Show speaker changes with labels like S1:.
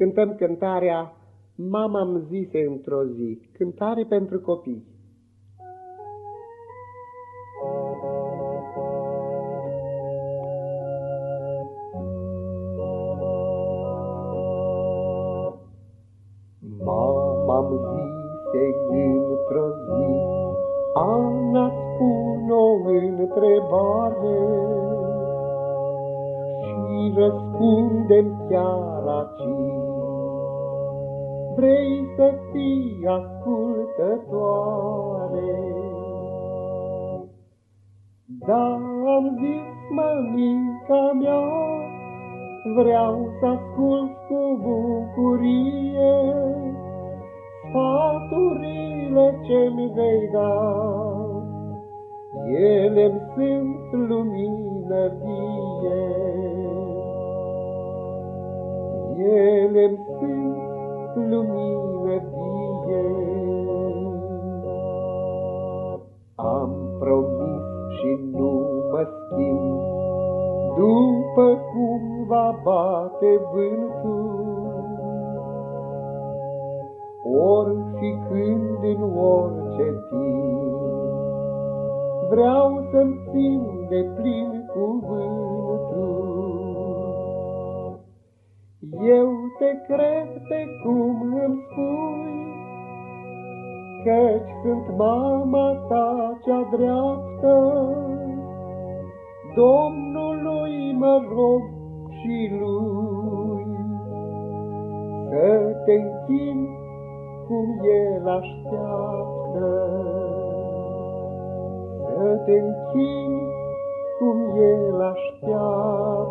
S1: cântăm cântarea Mama îmi zise într-o zi, cântare pentru copii. Mama-mi zise într-o zi, Ana spun o întrebare, Și răspundem chiar aici. Vrei să fii ascultătoare. Da, am zis, mămica mea, Vreau să ascult cu bucurie Sfaturile ce-mi vei da. Ele-mi sunt lumină vie. Ele-mi sunt mă schimb, după cum va bate vântul. Ori fi când în orice timp, vreau să-mi țin de plin cuvântul. Eu te cred pe cum îmi spui, Căci sunt mama ta cea dreaptă, Domnului mă rog și lui, Să te închin cum El așteaptă, Să te închin cum El așteaptă.